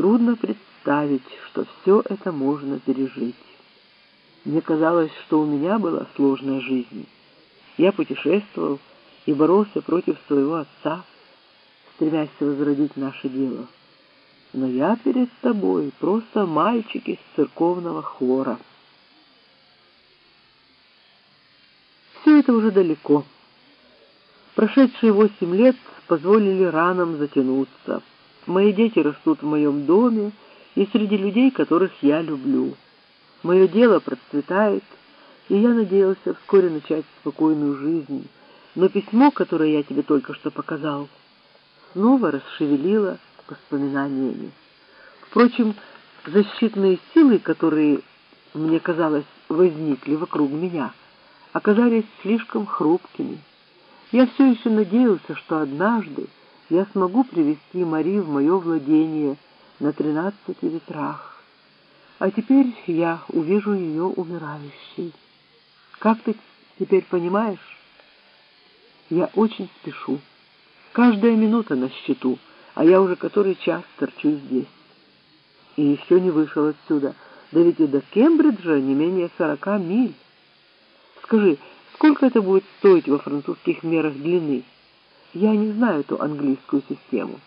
трудно представить, что все это можно пережить. Мне казалось, что у меня была сложная жизнь. Я путешествовал и боролся против своего отца, стремясь возродить наше дело. Но я перед тобой просто мальчик из церковного хора. Все это уже далеко. Прошедшие восемь лет позволили ранам затянуться. Мои дети растут в моем доме и среди людей, которых я люблю. Мое дело процветает, и я надеялся вскоре начать спокойную жизнь. Но письмо, которое я тебе только что показал, снова расшевелило воспоминаниями. Впрочем, защитные силы, которые, мне казалось, возникли вокруг меня, оказались слишком хрупкими. Я все еще надеялся, что однажды я смогу привести Мари в мое владение на тринадцати ветрах. А теперь я увижу ее умирающей. Как ты теперь понимаешь? Я очень спешу. Каждая минута на счету, а я уже который час торчу здесь. И еще не вышел отсюда. Да ведь и до Кембриджа не менее сорока миль. Скажи, сколько это будет стоить во французских мерах длины? Я не знаю эту английскую систему.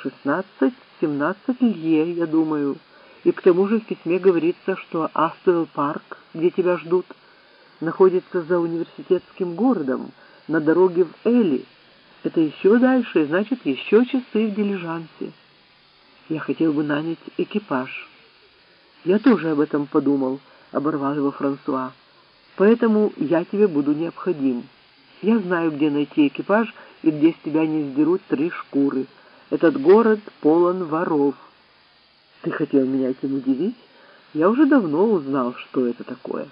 Шестнадцать-семнадцать лье, я думаю. И к тому же в письме говорится, что Астуэлл парк, где тебя ждут, находится за университетским городом, на дороге в Эли. Это еще дальше, значит, еще часы в дилижансе. Я хотел бы нанять экипаж. Я тоже об этом подумал, оборвал его Франсуа. Поэтому я тебе буду необходим. Я знаю, где найти экипаж и где с тебя не сдерут три шкуры. Этот город полон воров. Ты хотел меня этим удивить? Я уже давно узнал, что это такое.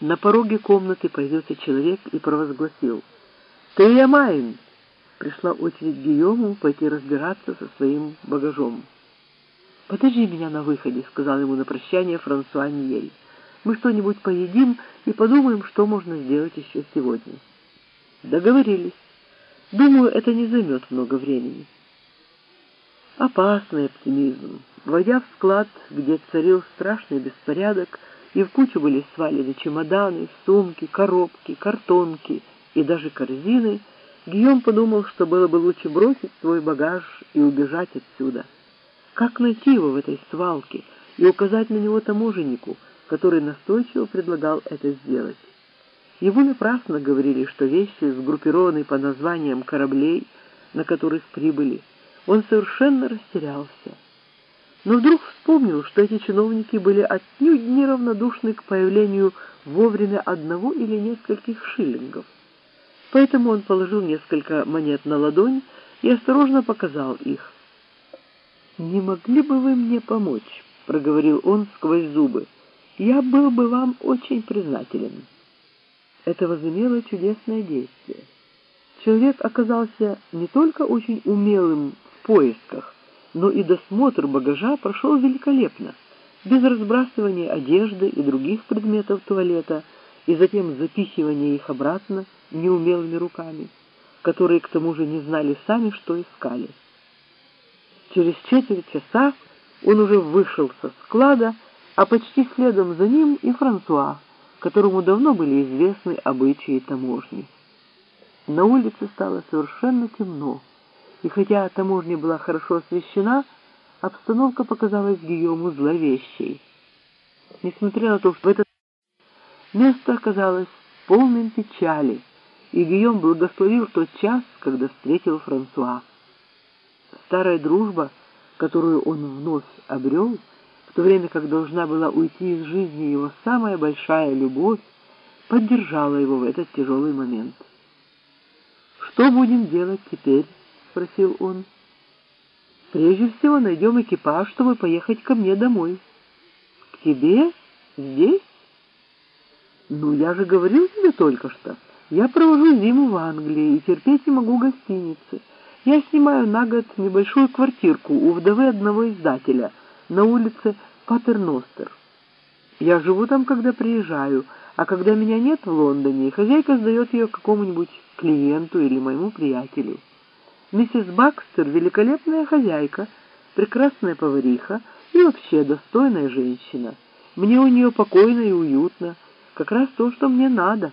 На пороге комнаты появился человек и провозгласил. «Ты я майн!» Пришла очередь Гийому пойти разбираться со своим багажом. «Подожди меня на выходе», — сказал ему на прощание Франсуа Ньель. Мы что-нибудь поедим и подумаем, что можно сделать еще сегодня. Договорились. Думаю, это не займет много времени. Опасный оптимизм. Войдя в склад, где царил страшный беспорядок, и в кучу были свалены чемоданы, сумки, коробки, картонки и даже корзины, Гийом подумал, что было бы лучше бросить свой багаж и убежать отсюда. Как найти его в этой свалке и указать на него таможеннику, который настойчиво предлагал это сделать. Его напрасно говорили, что вещи, сгруппированы по названиям кораблей, на которых прибыли, он совершенно растерялся. Но вдруг вспомнил, что эти чиновники были отнюдь неравнодушны к появлению вовремя одного или нескольких шиллингов. Поэтому он положил несколько монет на ладонь и осторожно показал их. «Не могли бы вы мне помочь?» — проговорил он сквозь зубы я был бы вам очень признателен. Это возымело чудесное действие. Человек оказался не только очень умелым в поисках, но и досмотр багажа прошел великолепно, без разбрасывания одежды и других предметов туалета, и затем запихивания их обратно неумелыми руками, которые к тому же не знали сами, что искали. Через четверть часа он уже вышел со склада, а почти следом за ним и Франсуа, которому давно были известны обычаи таможни. На улице стало совершенно темно, и хотя таможня была хорошо освещена, обстановка показалась Гийому зловещей. Несмотря на то, что в это место оказалось полным печали, и Гийом благословил тот час, когда встретил Франсуа. Старая дружба, которую он вновь обрел, — то время как должна была уйти из жизни его самая большая любовь, поддержала его в этот тяжелый момент. «Что будем делать теперь?» — спросил он. «Прежде всего найдем экипаж, чтобы поехать ко мне домой». «К тебе? Здесь?» «Ну, я же говорил тебе только что. Я провожу зиму в Англии и терпеть не могу гостиницы. Я снимаю на год небольшую квартирку у вдовы одного издателя — на улице Патерностер. Я живу там, когда приезжаю, а когда меня нет в Лондоне, хозяйка сдает ее какому-нибудь клиенту или моему приятелю. Миссис Бакстер — великолепная хозяйка, прекрасная повариха и вообще достойная женщина. Мне у нее покойно и уютно, как раз то, что мне надо».